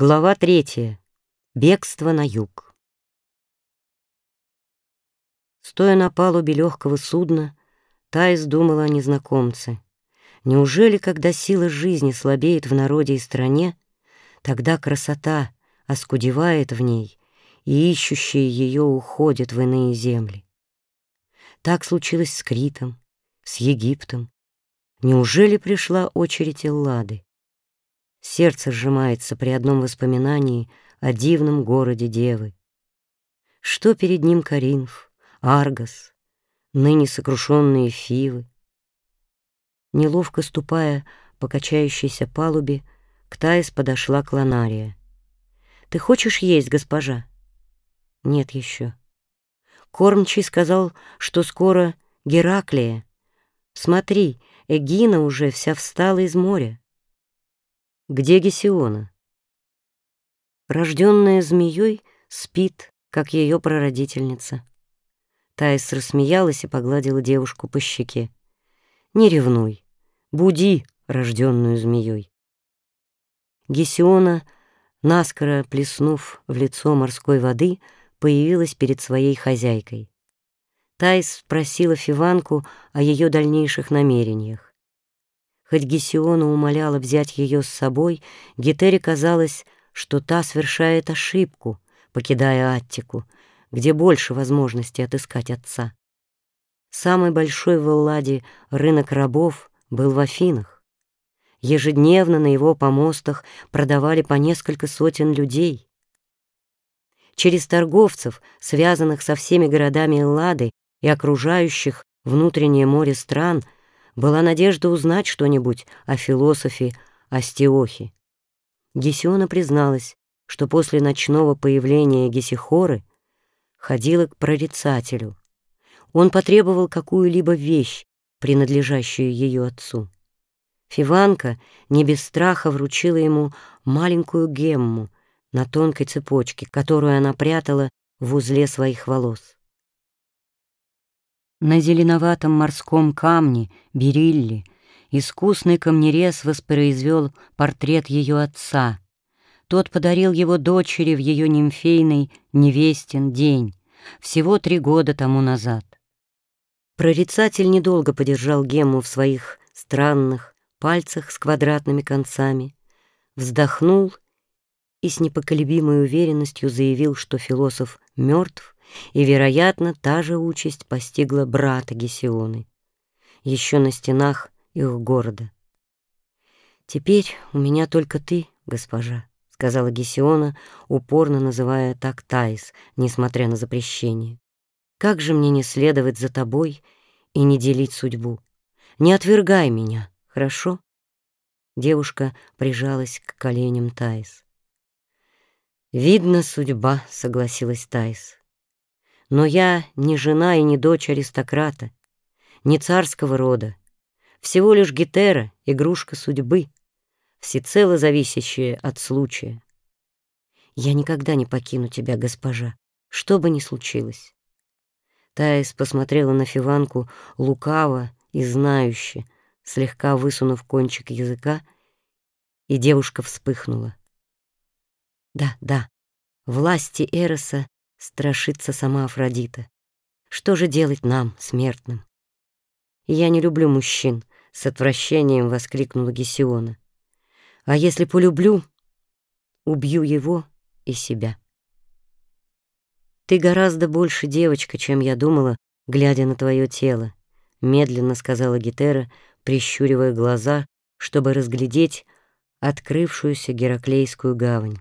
Глава третья. Бегство на юг. Стоя на палубе легкого судна, Таис думала о незнакомце. Неужели, когда сила жизни слабеет в народе и стране, тогда красота оскудевает в ней, и ищущие ее уходят в иные земли? Так случилось с Критом, с Египтом. Неужели пришла очередь Эллады? Сердце сжимается при одном воспоминании о дивном городе Девы. Что перед ним Каринф, Аргос, ныне сокрушенные Фивы? Неловко ступая по качающейся палубе, к Таис подошла Клонария. «Ты хочешь есть, госпожа?» «Нет еще». Кормчий сказал, что скоро Гераклия. Смотри, Эгина уже вся встала из моря. Где Гесиона? Рожденная змеей спит, как ее прародительница. Таис рассмеялась и погладила девушку по щеке. «Не ревнуй, буди рожденную змеей». Гесиона, наскоро плеснув в лицо морской воды, появилась перед своей хозяйкой. Таис спросила Фиванку о ее дальнейших намерениях. Хоть Гесиона умоляла взять ее с собой, Гетере казалось, что та совершает ошибку, покидая Аттику, где больше возможностей отыскать отца. Самый большой в Элладе рынок рабов был в Афинах. Ежедневно на его помостах продавали по несколько сотен людей. Через торговцев, связанных со всеми городами Эллады и окружающих внутреннее море стран — была надежда узнать что-нибудь о философе Астиохе. Гесиона призналась, что после ночного появления Гесихоры ходила к прорицателю. Он потребовал какую-либо вещь, принадлежащую ее отцу. Фиванка не без страха вручила ему маленькую гемму на тонкой цепочке, которую она прятала в узле своих волос. На зеленоватом морском камне, берилле, искусный камнерез воспроизвел портрет ее отца. Тот подарил его дочери в ее нимфейный невестин день, всего три года тому назад. Прорицатель недолго подержал гемму в своих странных пальцах с квадратными концами, вздохнул и с непоколебимой уверенностью заявил, что философ мертв и, вероятно, та же участь постигла брата Гесионы, еще на стенах их города. «Теперь у меня только ты, госпожа», — сказала Гесиона, упорно называя так Таис, несмотря на запрещение. «Как же мне не следовать за тобой и не делить судьбу? Не отвергай меня, хорошо?» Девушка прижалась к коленям Таис. «Видно, судьба», — согласилась Таис. Но я не жена и не дочь аристократа, не царского рода, всего лишь гетера, игрушка судьбы, всецело зависящая от случая. Я никогда не покину тебя, госпожа, что бы ни случилось. Таис посмотрела на Фиванку лукаво и знающе, слегка высунув кончик языка, и девушка вспыхнула. Да, да, власти Эроса страшится сама Афродита. Что же делать нам, смертным? «Я не люблю мужчин», — с отвращением воскликнула Гесиона. «А если полюблю, убью его и себя». «Ты гораздо больше девочка, чем я думала, глядя на твое тело», — медленно сказала Гетера, прищуривая глаза, чтобы разглядеть открывшуюся Гераклейскую гавань.